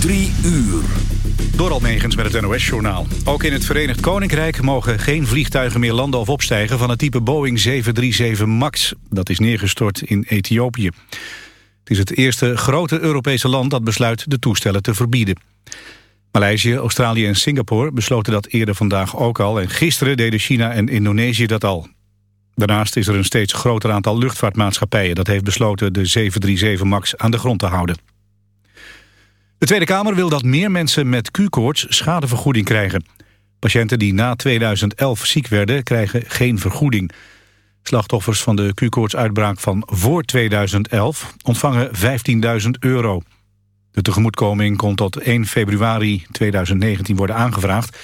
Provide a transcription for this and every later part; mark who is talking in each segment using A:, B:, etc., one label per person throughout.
A: Drie uur.
B: Door Almegens met het NOS-journaal. Ook in het Verenigd Koninkrijk mogen geen vliegtuigen meer landen of opstijgen... van het type Boeing 737 MAX. Dat is neergestort in Ethiopië. Het is het eerste grote Europese land dat besluit de toestellen te verbieden. Maleisië, Australië en Singapore besloten dat eerder vandaag ook al... en gisteren deden China en Indonesië dat al. Daarnaast is er een steeds groter aantal luchtvaartmaatschappijen... dat heeft besloten de 737 MAX aan de grond te houden. De Tweede Kamer wil dat meer mensen met Q-koorts schadevergoeding krijgen. Patiënten die na 2011 ziek werden krijgen geen vergoeding. Slachtoffers van de Q-koortsuitbraak van voor 2011 ontvangen 15.000 euro. De tegemoetkoming kon tot 1 februari 2019 worden aangevraagd.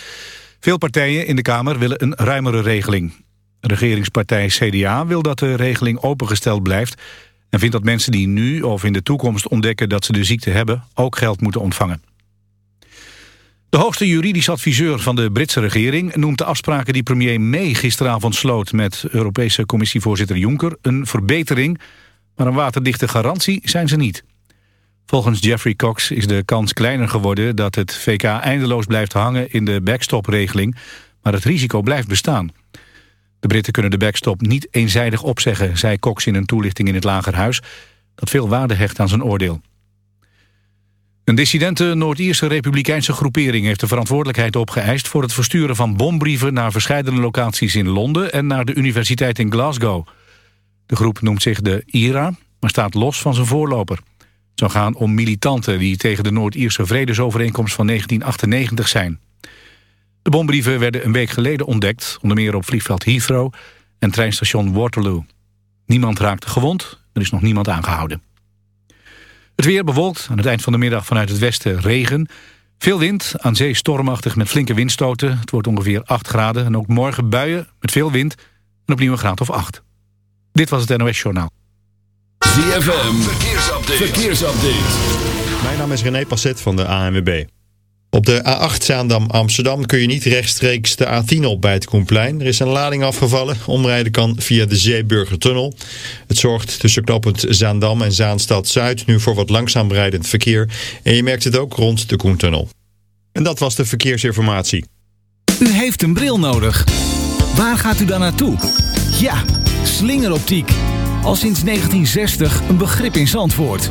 B: Veel partijen in de Kamer willen een ruimere regeling. regeringspartij CDA wil dat de regeling opengesteld blijft en vindt dat mensen die nu of in de toekomst ontdekken dat ze de ziekte hebben ook geld moeten ontvangen. De hoogste juridisch adviseur van de Britse regering noemt de afspraken die premier May gisteravond sloot met Europese commissievoorzitter Juncker een verbetering, maar een waterdichte garantie zijn ze niet. Volgens Jeffrey Cox is de kans kleiner geworden dat het VK eindeloos blijft hangen in de backstop-regeling, maar het risico blijft bestaan. De Britten kunnen de backstop niet eenzijdig opzeggen, zei Cox in een toelichting in het Lagerhuis, dat veel waarde hecht aan zijn oordeel. Een dissidente Noord-Ierse republikeinse groepering heeft de verantwoordelijkheid opgeëist voor het versturen van bombrieven naar verschillende locaties in Londen en naar de universiteit in Glasgow. De groep noemt zich de IRA, maar staat los van zijn voorloper. Het zou gaan om militanten die tegen de Noord-Ierse vredesovereenkomst van 1998 zijn. De bombrieven werden een week geleden ontdekt, onder meer op vliegveld Heathrow en treinstation Waterloo. Niemand raakte gewond, er is nog niemand aangehouden. Het weer bewolkt, aan het eind van de middag vanuit het westen regen. Veel wind, aan zee stormachtig met flinke windstoten. Het wordt ongeveer 8 graden en ook morgen buien met veel wind en opnieuw een graad of 8. Dit was het NOS Journaal.
A: ZFM, verkeersupdate. verkeersupdate.
C: Mijn naam is René Passet van de ANWB. Op de A8 Zaandam Amsterdam kun je niet rechtstreeks de A10 op bij het Koenplein. Er is een lading afgevallen. Omrijden kan via de Zeeburgertunnel. Het zorgt tussen knooppunt Zaandam en Zaanstad Zuid nu voor wat langzaam rijdend verkeer. En je merkt het ook rond de Koentunnel. En dat was de verkeersinformatie.
D: U heeft een bril nodig. Waar gaat u dan naartoe? Ja, slingeroptiek. Al sinds 1960 een begrip in Zandvoort.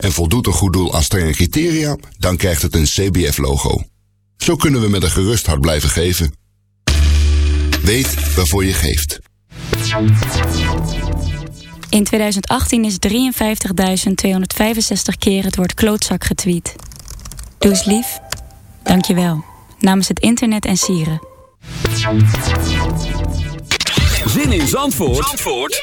E: En voldoet een goed doel aan strenge criteria, dan krijgt het een CBF-logo. Zo kunnen we met een gerust hart blijven geven. Weet waarvoor je geeft.
F: In 2018 is 53.265 keer het woord klootzak getweet. Doe eens lief. Dank je wel. Namens het internet en sieren.
A: Zin in Zandvoort, Zandvoort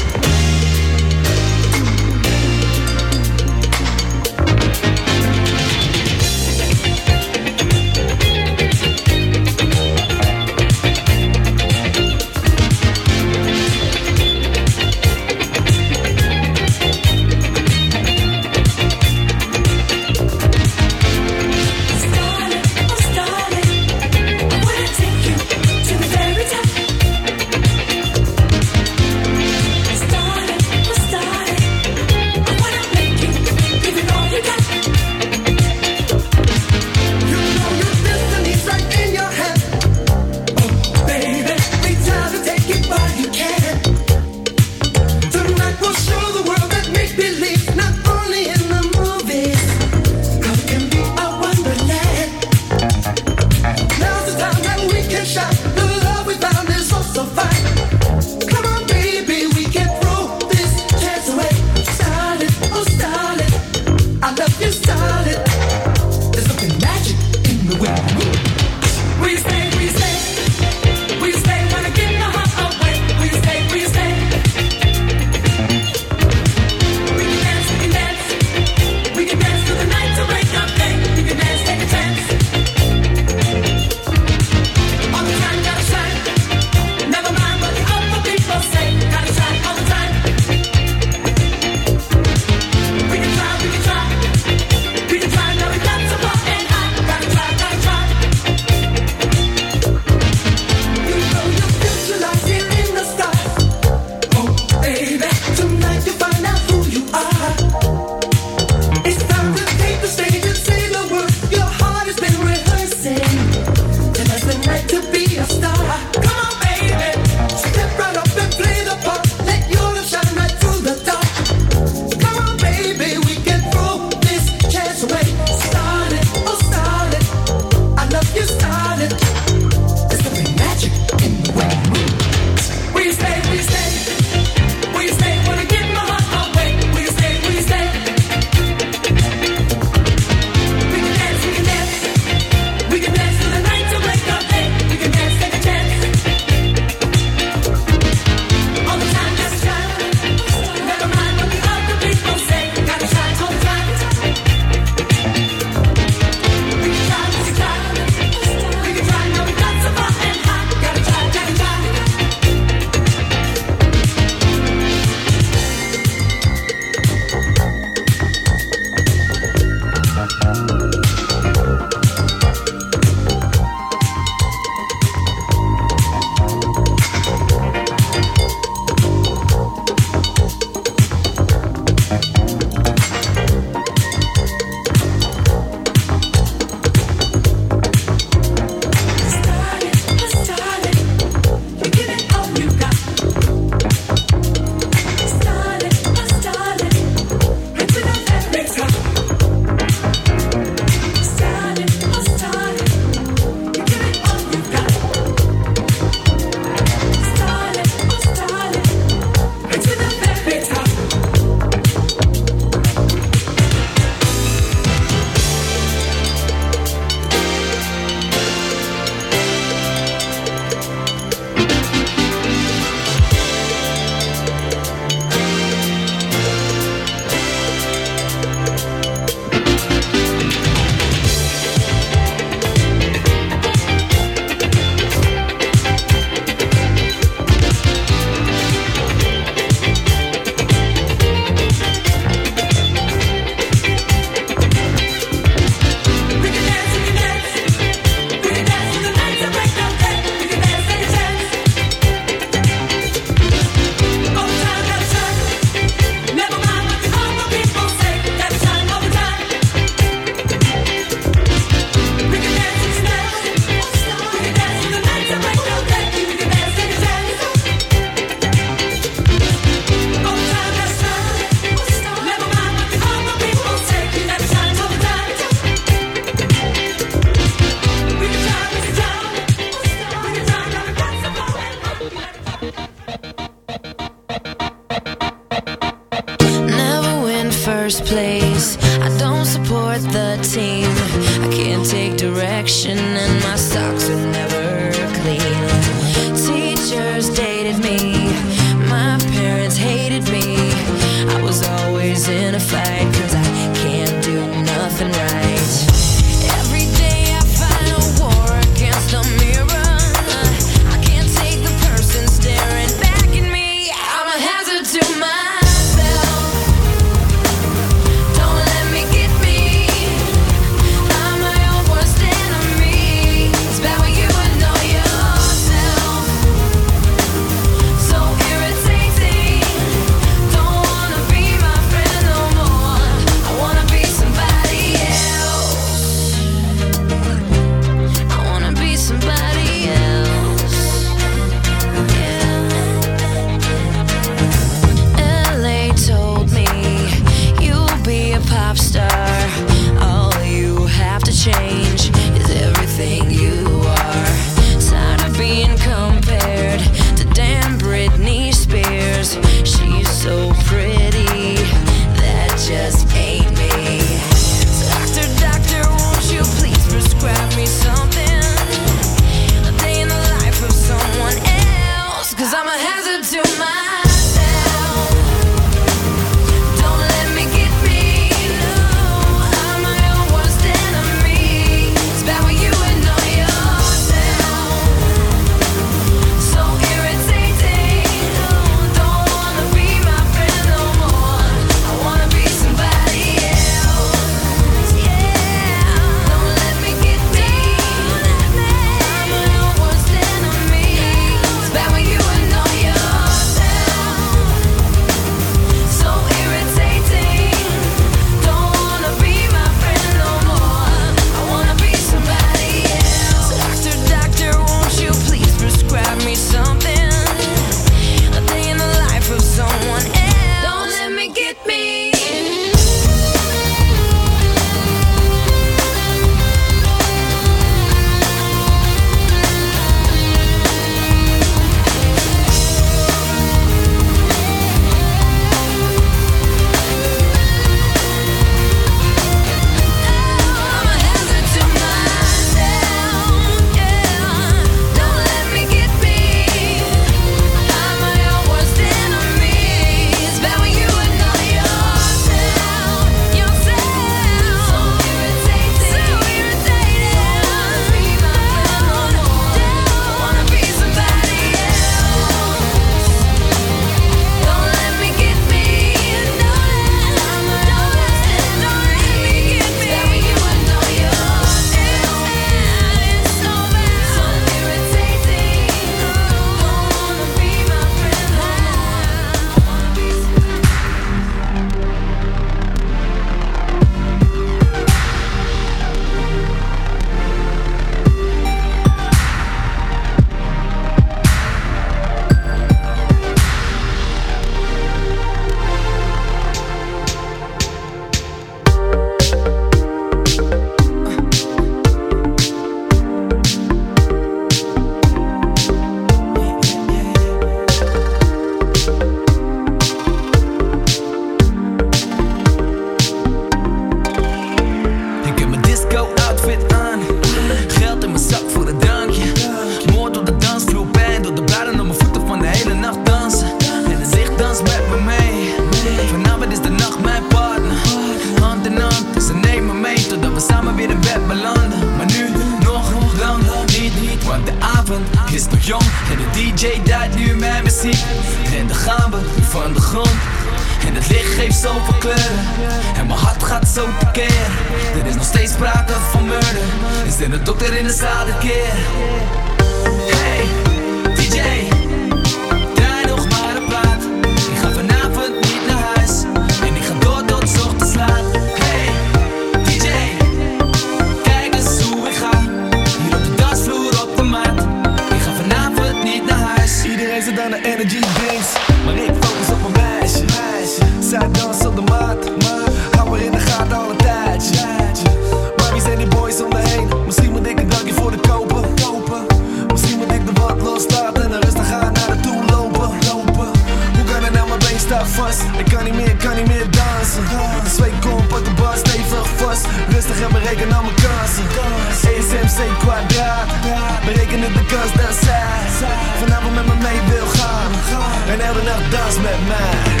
G: does met
H: mij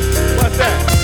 I: that.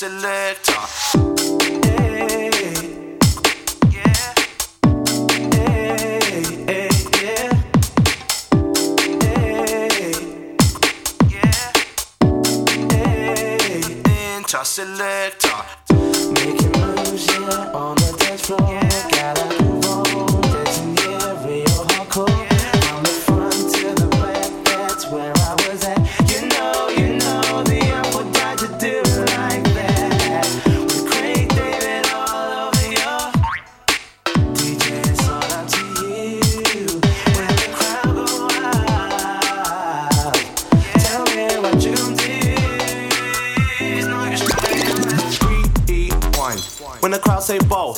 J: selector. selector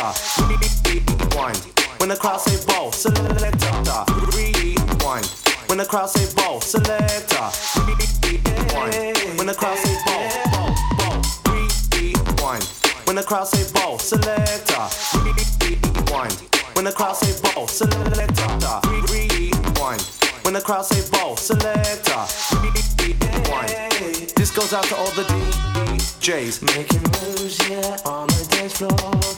J: Rewind. When the crowd say ball, selector. Rewind. When the crowd say ball, selector. Rewind. When the crowd say ball, ball, ball. Rewind. When the crowd say ball, selector. Rewind. When the crowd say ball, selector. Rewind. When the crowd say ball, selector. Rewind. This goes out to all the DJs. Making moves, yeah, on the dance floor.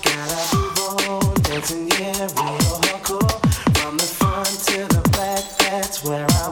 J: Gotta move on, dancing, yeah, real hardcore. From the front to the back, that's where I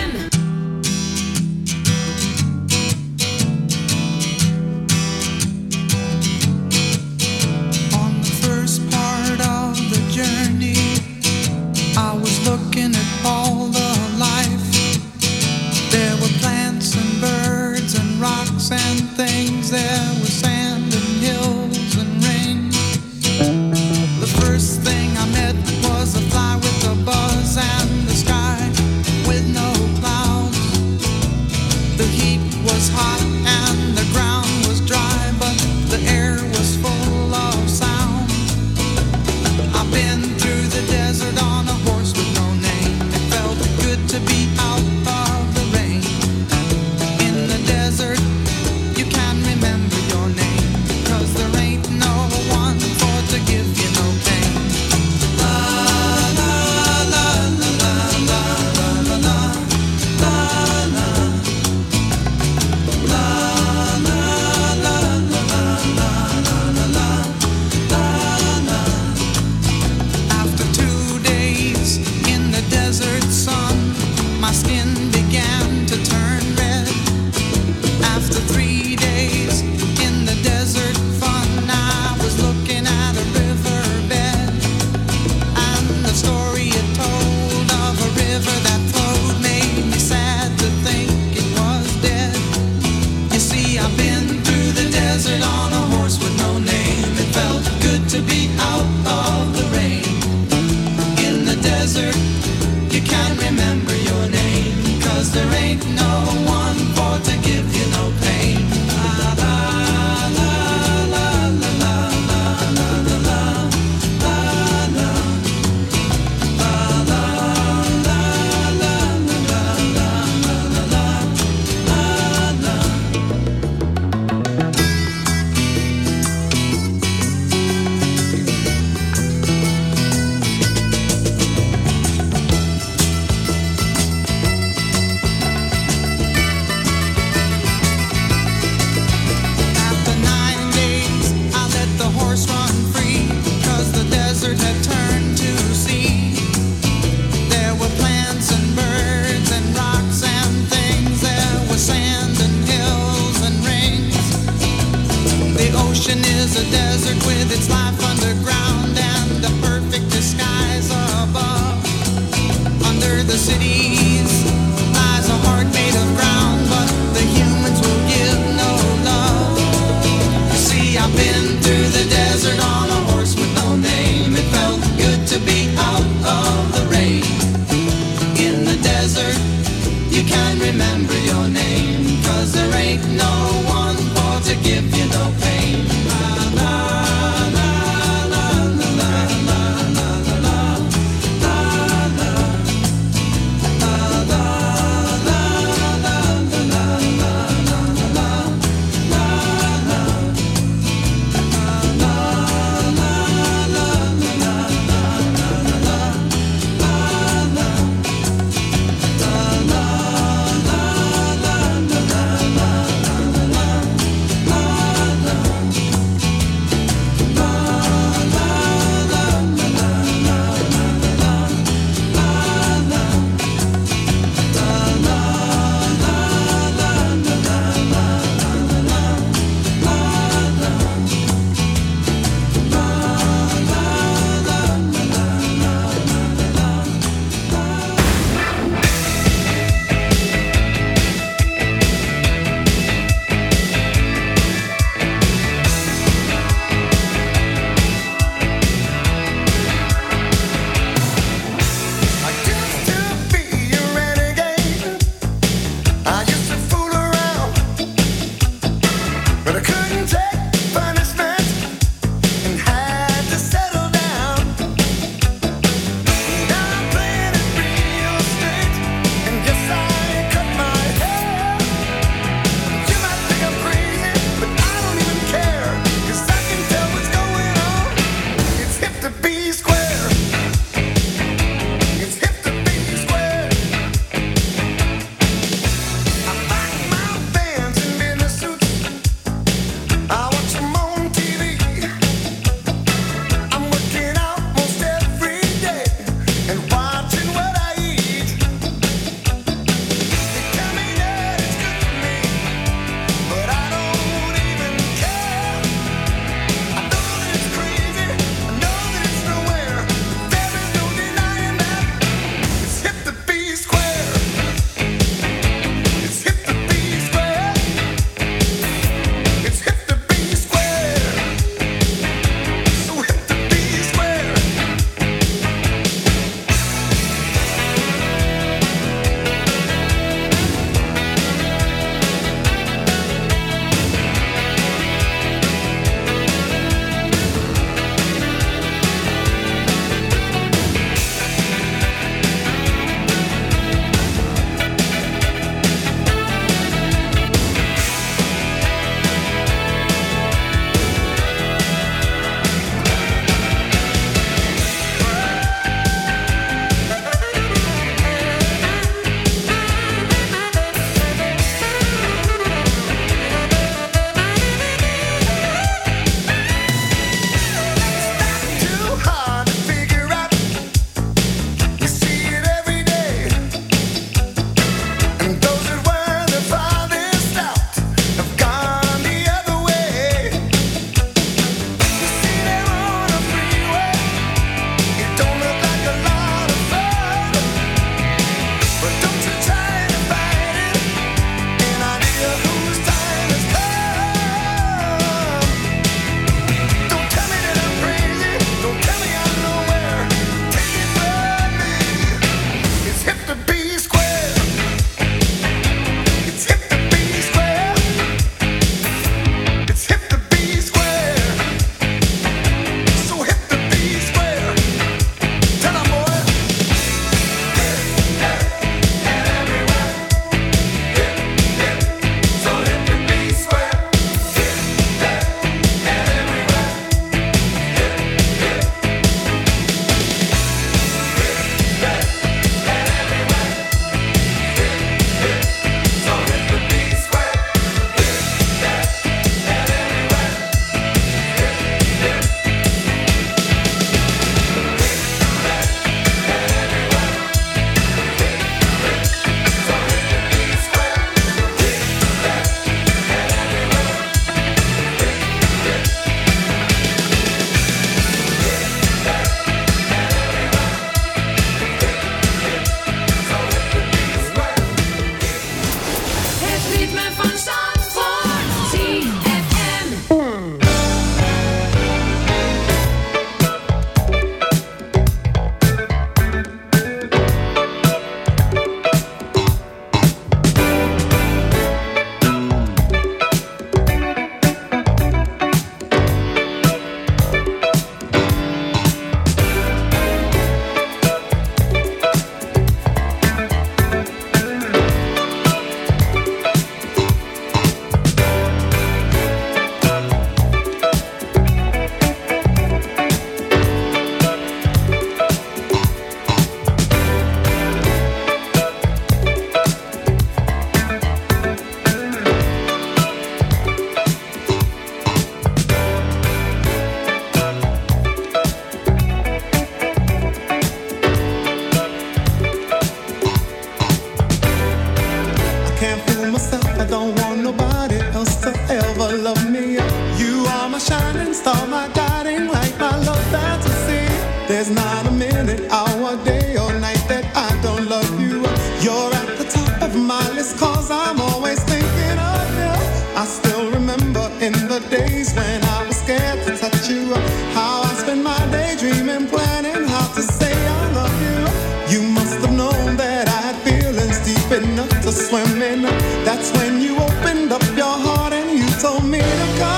K: me to
L: go.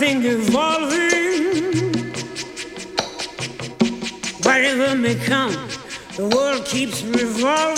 M: everything evolving. Wherever may come, the world keeps revolving.